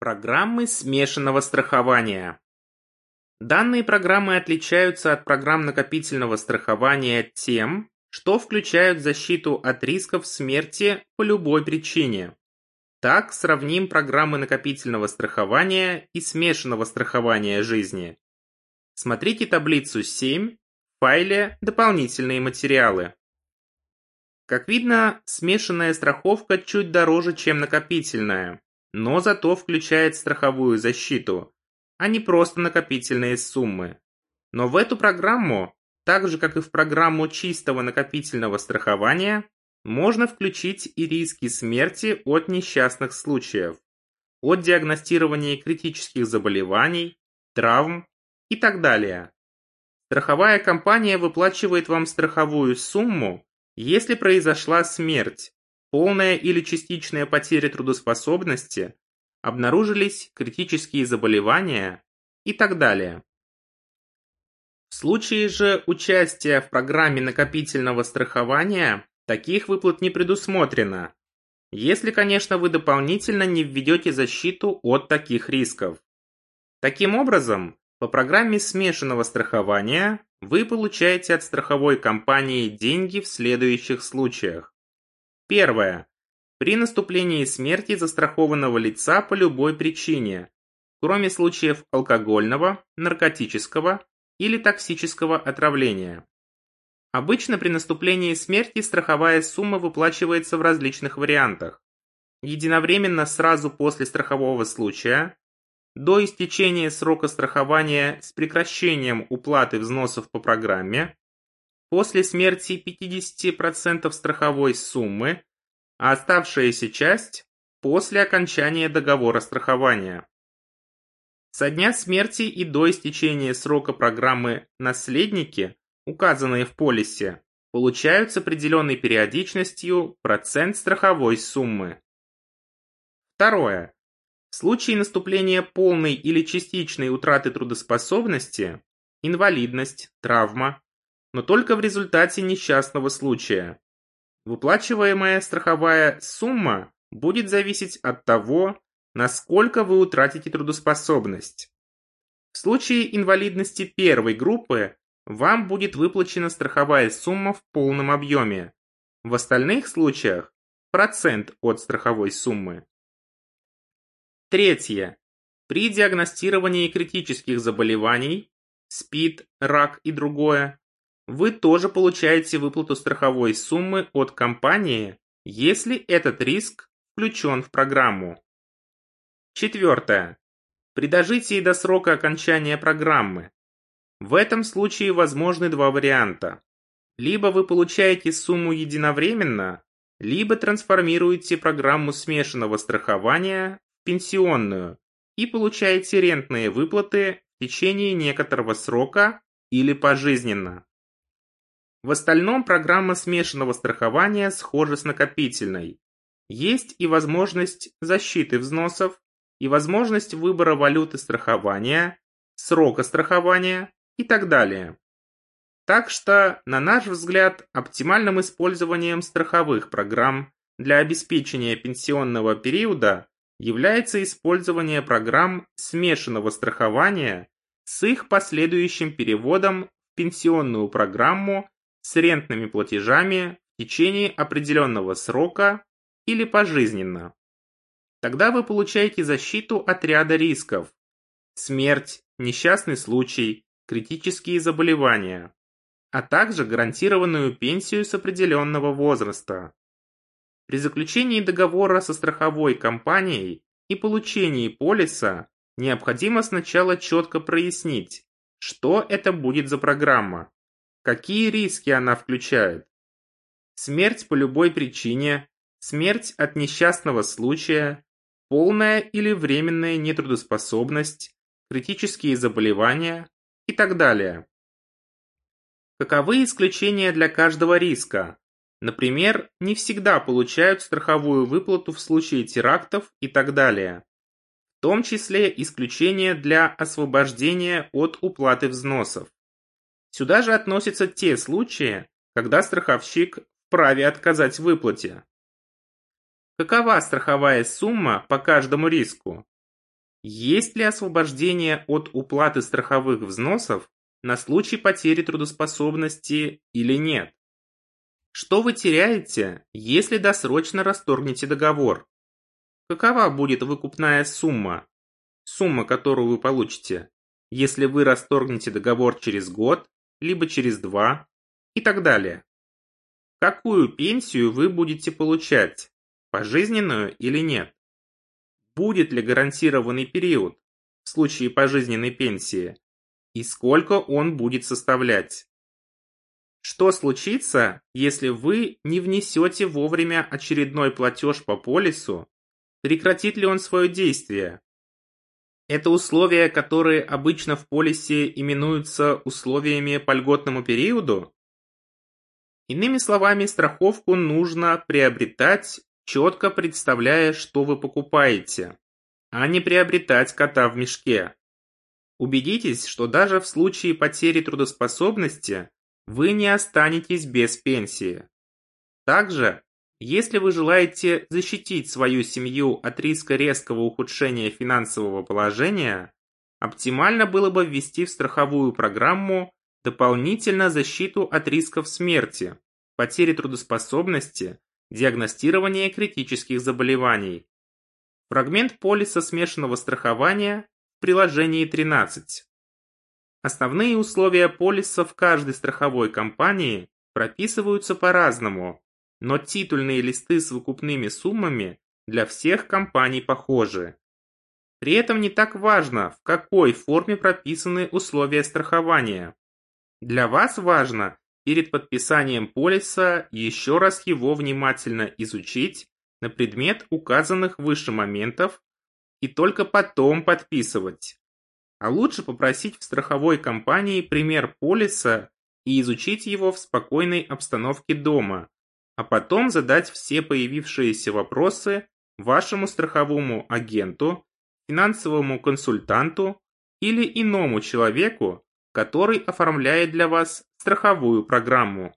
Программы смешанного страхования. Данные программы отличаются от программ накопительного страхования тем, что включают защиту от рисков смерти по любой причине. Так сравним программы накопительного страхования и смешанного страхования жизни. Смотрите таблицу 7 в файле «Дополнительные материалы». Как видно, смешанная страховка чуть дороже, чем накопительная, но зато включает страховую защиту, а не просто накопительные суммы. Но в эту программу, так же как и в программу чистого накопительного страхования, можно включить и риски смерти от несчастных случаев, от диагностирования критических заболеваний, травм и так далее. Страховая компания выплачивает вам страховую сумму, если произошла смерть, полная или частичная потеря трудоспособности, обнаружились критические заболевания и так далее. В случае же участия в программе накопительного страхования Таких выплат не предусмотрено, если, конечно, вы дополнительно не введете защиту от таких рисков. Таким образом, по программе смешанного страхования вы получаете от страховой компании деньги в следующих случаях. Первое. При наступлении смерти застрахованного лица по любой причине, кроме случаев алкогольного, наркотического или токсического отравления. Обычно при наступлении смерти страховая сумма выплачивается в различных вариантах. Единовременно сразу после страхового случая, до истечения срока страхования с прекращением уплаты взносов по программе, после смерти 50% страховой суммы, а оставшаяся часть после окончания договора страхования. Со дня смерти и до истечения срока программы «Наследники» указанные в полисе, получают с определенной периодичностью процент страховой суммы. Второе. В случае наступления полной или частичной утраты трудоспособности, инвалидность, травма, но только в результате несчастного случая, выплачиваемая страховая сумма будет зависеть от того, насколько вы утратите трудоспособность. В случае инвалидности первой группы вам будет выплачена страховая сумма в полном объеме. В остальных случаях – процент от страховой суммы. Третье. При диагностировании критических заболеваний, СПИД, рак и другое, вы тоже получаете выплату страховой суммы от компании, если этот риск включен в программу. Четвертое. При дожитии до срока окончания программы в этом случае возможны два варианта. Либо вы получаете сумму единовременно, либо трансформируете программу смешанного страхования в пенсионную и получаете рентные выплаты в течение некоторого срока или пожизненно. В остальном программа смешанного страхования схожа с накопительной. Есть и возможность защиты взносов, и возможность выбора валюты страхования, срока страхования и так далее. Так что, на наш взгляд, оптимальным использованием страховых программ для обеспечения пенсионного периода является использование программ смешанного страхования с их последующим переводом в пенсионную программу с рентными платежами в течение определенного срока или пожизненно. Тогда вы получаете защиту от ряда рисков. Смерть, несчастный случай, критические заболевания, а также гарантированную пенсию с определенного возраста. При заключении договора со страховой компанией и получении полиса необходимо сначала четко прояснить, что это будет за программа, какие риски она включает. Смерть по любой причине, смерть от несчастного случая, полная или временная нетрудоспособность, критические заболевания, и так далее. Каковы исключения для каждого риска? Например, не всегда получают страховую выплату в случае терактов и так далее. В том числе исключения для освобождения от уплаты взносов. Сюда же относятся те случаи, когда страховщик вправе отказать в выплате. Какова страховая сумма по каждому риску? Есть ли освобождение от уплаты страховых взносов на случай потери трудоспособности или нет? Что вы теряете, если досрочно расторгнете договор? Какова будет выкупная сумма? Сумма, которую вы получите, если вы расторгнете договор через год, либо через два и так далее. Какую пенсию вы будете получать, пожизненную или нет? Будет ли гарантированный период в случае пожизненной пенсии и сколько он будет составлять? Что случится, если вы не внесете вовремя очередной платеж по полису? Прекратит ли он свое действие? Это условия, которые обычно в полисе именуются условиями по льготному периоду? Иными словами, страховку нужно приобретать, четко представляя, что вы покупаете, а не приобретать кота в мешке. Убедитесь, что даже в случае потери трудоспособности вы не останетесь без пенсии. Также если вы желаете защитить свою семью от риска резкого ухудшения финансового положения, оптимально было бы ввести в страховую программу дополнительно защиту от рисков смерти, потери трудоспособности, диагностирования критических заболеваний. Фрагмент полиса смешанного страхования в приложении 13. Основные условия полиса в каждой страховой компании прописываются по-разному, но титульные листы с выкупными суммами для всех компаний похожи. При этом не так важно, в какой форме прописаны условия страхования. Для вас важно перед подписанием полиса еще раз его внимательно изучить на предмет указанных выше моментов и только потом подписывать. А лучше попросить в страховой компании пример полиса и изучить его в спокойной обстановке дома, а потом задать все появившиеся вопросы вашему страховому агенту, финансовому консультанту или иному человеку, который оформляет для вас страховую программу.